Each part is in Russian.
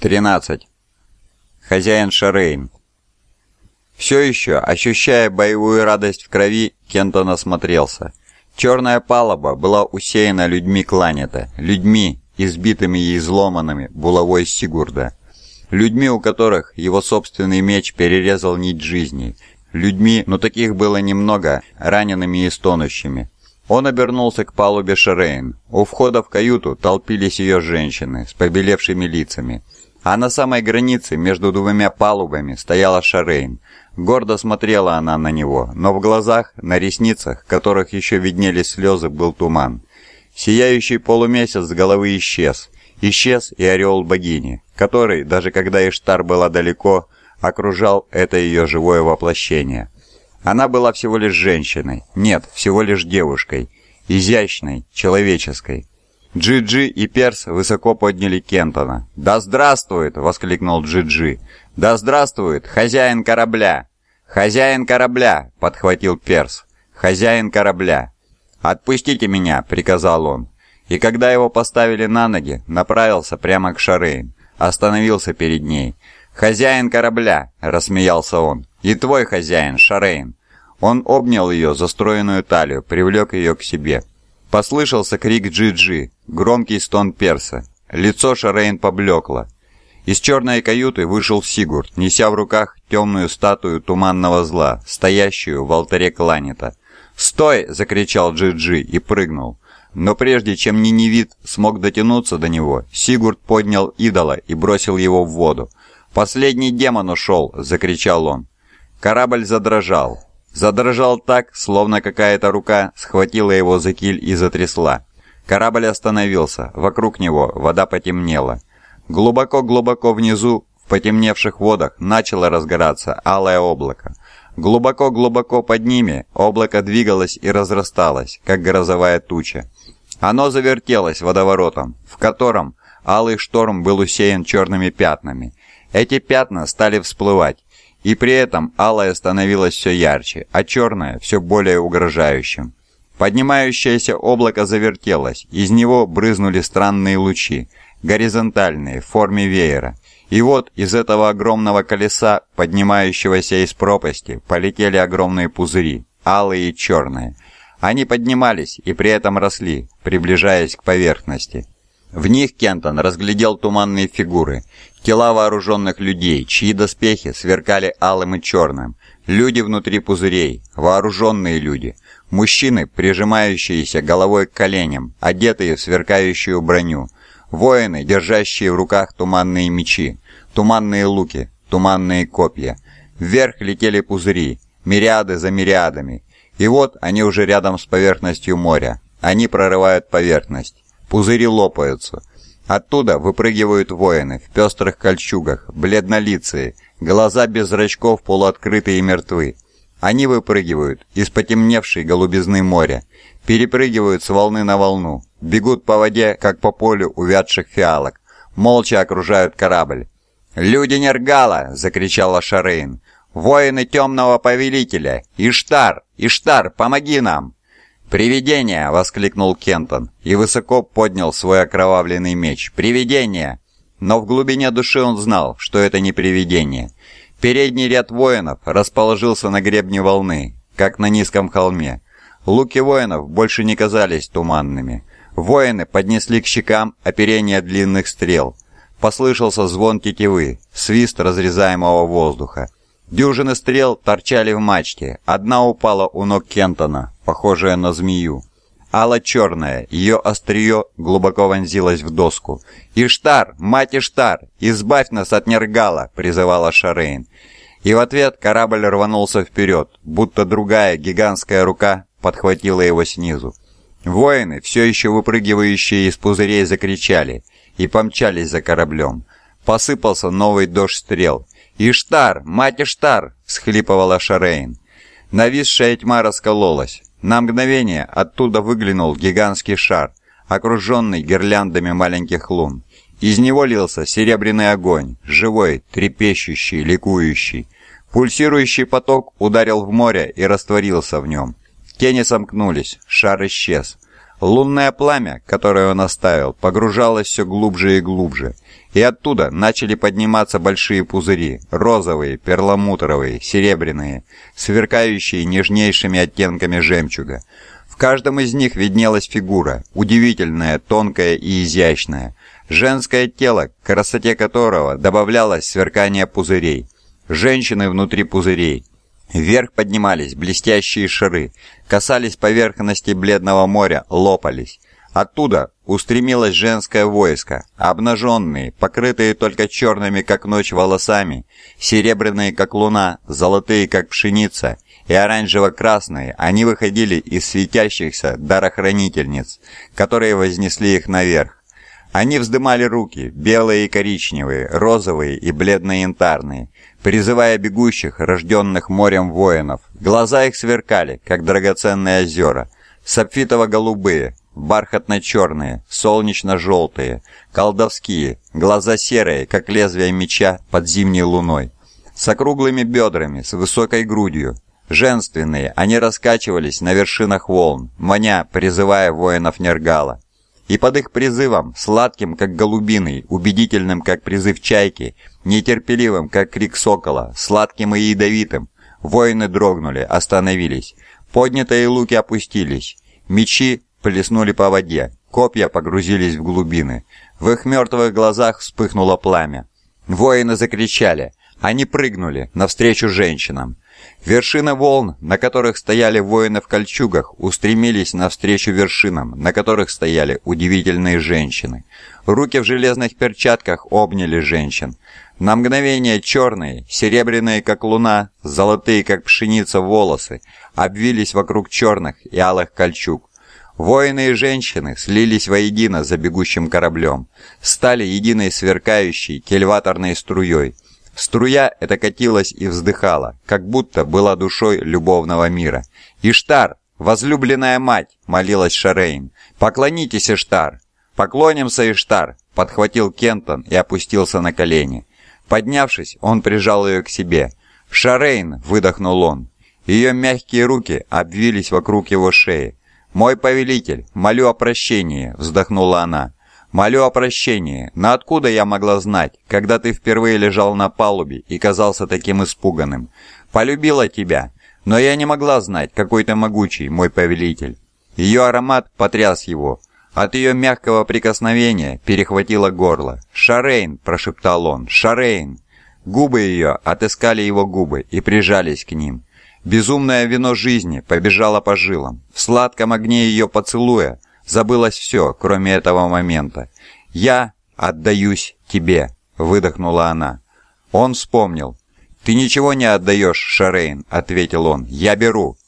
13. Хозяин Шарейн. Все еще, ощущая боевую радость в крови, Кентон осмотрелся. Черная палуба была усеяна людьми кланета, людьми, избитыми и изломанными булавой Сигурда, людьми, у которых его собственный меч перерезал нить жизни, людьми, но таких было немного, ранеными и стонущими. Он обернулся к палубе Шерейн. У входа в каюту толпились ее женщины с побелевшими лицами – а на самой границе между двумя палубами стояла Шарейн. Гордо смотрела она на него, но в глазах, на ресницах, которых еще виднелись слезы, был туман. Сияющий полумесяц с головы исчез. Исчез и ореол богини, который, даже когда Иштар была далеко, окружал это ее живое воплощение. Она была всего лишь женщиной, нет, всего лишь девушкой, изящной, человеческой. Джи-Джи и Перс высоко подняли Кентона. «Да здравствует!» — воскликнул Джи-Джи. «Да здравствует! Хозяин корабля!» «Хозяин корабля!» — подхватил Перс. «Хозяин корабля!» «Отпустите меня!» — приказал он. И когда его поставили на ноги, направился прямо к Шарейн. Остановился перед ней. «Хозяин корабля!» — рассмеялся он. «И твой хозяин, Шарейн!» Он обнял ее за стройную талию, привлек ее к себе. Послышался крик Джи-Джи, громкий стон перса. Лицо Шарейн поблекло. Из черной каюты вышел Сигурд, неся в руках темную статую туманного зла, стоящую в алтаре кланета. «Стой!» — закричал Джи-Джи и прыгнул. Но прежде чем Ниневит смог дотянуться до него, Сигурд поднял идола и бросил его в воду. «Последний демон ушел!» — закричал он. Корабль задрожал. Задрожал так, словно какая-то рука схватила его за киль и затрясла. Корабль остановился, вокруг него вода потемнела. Глубоко-глубоко внизу, в потемневших водах, начало разгораться алое облако. Глубоко-глубоко под ними облако двигалось и разрасталось, как грозовая туча. Оно завертелось водоворотом, в котором алый шторм был усеян черными пятнами. Эти пятна стали всплывать, и при этом алое становилось все ярче, а черное все более угрожающим. Поднимающееся облако завертелось, из него брызнули странные лучи, горизонтальные, в форме веера. И вот из этого огромного колеса, поднимающегося из пропасти, полетели огромные пузыри, алые и черные. Они поднимались и при этом росли, приближаясь к поверхности. В них Кентон разглядел туманные фигуры, Тела вооруженных людей, чьи доспехи сверкали алым и черным. Люди внутри пузырей, вооруженные люди. Мужчины, прижимающиеся головой к коленям, одетые в сверкающую броню. Воины, держащие в руках туманные мечи, туманные луки, туманные копья. Вверх летели пузыри, мириады за мириадами. И вот они уже рядом с поверхностью моря. Они прорывают поверхность. Пузыри лопаются. Оттуда выпрыгивают воины в пестрых кольчугах, бледнолицые, глаза без зрачков полуоткрытые и мертвы. Они выпрыгивают из потемневшей голубизны моря, перепрыгивают с волны на волну, бегут по воде, как по полю увядших фиалок, молча окружают корабль. «Люди Нергала!» — закричала Шарейн. «Воины темного повелителя! Иштар! Иштар, помоги нам!» «Привидение!» — воскликнул Кентон и высоко поднял свой окровавленный меч. «Привидение!» Но в глубине души он знал, что это не привидение. Передний ряд воинов расположился на гребне волны, как на низком холме. Луки воинов больше не казались туманными. Воины поднесли к щекам оперение длинных стрел. Послышался звон тетивы, свист разрезаемого воздуха. Дюжины стрел торчали в мачте. Одна упала у ног Кентона, похожая на змею. Алла черная, ее острие глубоко вонзилось в доску. «Иштар! Мать Иштар! Избавь нас от Нергала!» — призывала Шарейн. И в ответ корабль рванулся вперед, будто другая гигантская рука подхватила его снизу. Воины, все еще выпрыгивающие из пузырей, закричали и помчались за кораблем. Посыпался новый дождь стрел — «Иштар! Мать Иштар!» — схлипывала Шарейн. Нависшая тьма раскололась. На мгновение оттуда выглянул гигантский шар, окруженный гирляндами маленьких лун. Из него лился серебряный огонь, живой, трепещущий, ликующий. Пульсирующий поток ударил в море и растворился в нем. Тени сомкнулись, шар исчез. Лунное пламя, которое он оставил, погружалось все глубже и глубже, и оттуда начали подниматься большие пузыри, розовые, перламутровые, серебряные, сверкающие нежнейшими оттенками жемчуга. В каждом из них виднелась фигура, удивительная, тонкая и изящная, женское тело, к красоте которого добавлялось сверкание пузырей, женщины внутри пузырей, Вверх поднимались блестящие шары, касались поверхности бледного моря, лопались. Оттуда устремилось женское войско, обнаженные, покрытые только черными, как ночь, волосами, серебряные, как луна, золотые, как пшеница, и оранжево-красные, они выходили из светящихся дарохранительниц, которые вознесли их наверх. Они вздымали руки, белые и коричневые, розовые и бледно-янтарные, призывая бегущих, рожденных морем воинов. Глаза их сверкали, как драгоценные озера, сапфитово-голубые, бархатно-черные, солнечно-желтые, колдовские, глаза серые, как лезвие меча под зимней луной, с округлыми бедрами, с высокой грудью. Женственные, они раскачивались на вершинах волн, маня, призывая воинов Нергала. И под их призывом, сладким, как голубиный, убедительным, как призыв чайки, нетерпеливым, как крик сокола, сладким и ядовитым, воины дрогнули, остановились. Поднятые луки опустились. Мечи плеснули по воде, копья погрузились в глубины. В их мертвых глазах вспыхнуло пламя. Воины закричали. Они прыгнули навстречу женщинам. Вершины волн, на которых стояли воины в кольчугах, устремились навстречу вершинам, на которых стояли удивительные женщины. Руки в железных перчатках обняли женщин. На мгновение черные, серебряные как луна, золотые как пшеница волосы, обвились вокруг черных и алых кольчуг. Воины и женщины слились воедино за бегущим кораблем, стали единой сверкающей кельваторной струей – Струя эта катилась и вздыхала, как будто была душой любовного мира. «Иштар, возлюбленная мать!» — молилась Шарейн. «Поклонитесь, Иштар!» «Поклонимся, Иштар!» — подхватил Кентон и опустился на колени. Поднявшись, он прижал ее к себе. «Шарейн!» — выдохнул он. Ее мягкие руки обвились вокруг его шеи. «Мой повелитель, молю о прощении!» — вздохнула она. «Молю о прощении, но откуда я могла знать, когда ты впервые лежал на палубе и казался таким испуганным? Полюбила тебя, но я не могла знать, какой ты могучий, мой повелитель». Ее аромат потряс его. От ее мягкого прикосновения перехватило горло. «Шарейн!» – прошептал он. «Шарейн!» Губы ее отыскали его губы и прижались к ним. Безумное вино жизни побежало по жилам. В сладком огне ее поцелуя Забылось все, кроме этого момента. «Я отдаюсь тебе», — выдохнула она. Он вспомнил. «Ты ничего не отдаешь, Шарейн», — ответил он. «Я беру».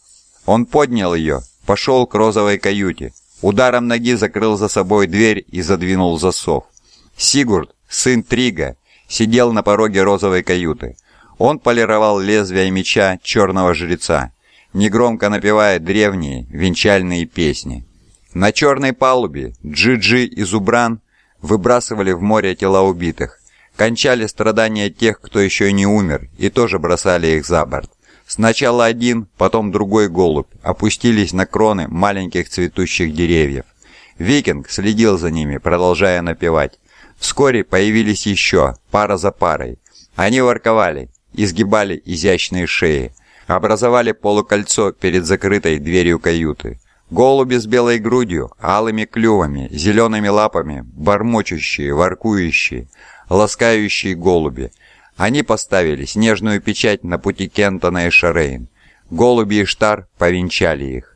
Он поднял ее, пошел к розовой каюте. Ударом ноги закрыл за собой дверь и задвинул засов. Сигурд, сын Трига, сидел на пороге розовой каюты. Он полировал лезвие меча черного жреца, негромко напевая древние венчальные песни. На черной палубе Джи-Джи и Зубран выбрасывали в море тела убитых, кончали страдания тех, кто еще не умер, и тоже бросали их за борт. Сначала один, потом другой голубь опустились на кроны маленьких цветущих деревьев. Викинг следил за ними, продолжая напевать. Вскоре появились еще, пара за парой. Они ворковали, изгибали изящные шеи, образовали полукольцо перед закрытой дверью каюты. Голуби с белой грудью, алыми клювами, зелеными лапами, бормочущие, воркующие, ласкающие голуби. Они поставили снежную печать на пути Кентона и Шарейн. Голуби и Штар повенчали их.